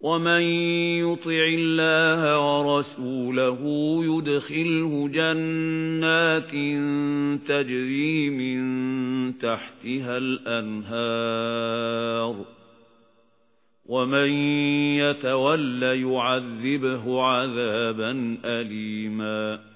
وَمَن يُطِعِ اللَّهَ وَرَسُولَهُ يُدْخِلْهُ جَنَّاتٍ تَجْرِي مِن تَحْتِهَا الْأَنْهَارُ وَمَن يَتَوَلَّ يُعَذِّبْهُ عَذَابًا أَلِيمًا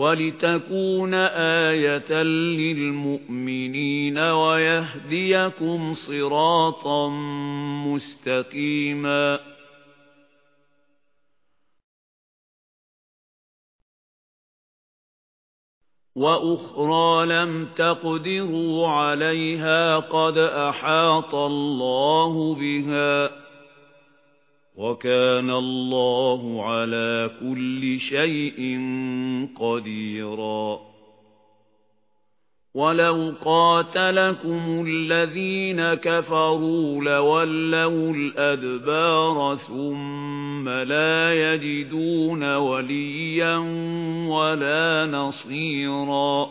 وَلِتَكُونَ آيَةً لِلْمُؤْمِنِينَ وَيَهْدِيَكُمْ صِرَاطًا مُسْتَقِيمًا. وَأُخْرَى لَمْ تَقْدِرُوا عَلَيْهَا قَدْ أَحَاطَ اللَّهُ بِهَا. وَكَانَ اللَّهُ عَلَى كُلِّ شَيْءٍ قَدِيرًا. وَلَوْ قَاتَلَكُمُ الَّذِينَ كَفَرُوا لَوَلَّوُا الْأَدْبَارَ ثُمَّ لَا يَجِدُونَ وَلِيًّا وَلَا نَصِيرًا.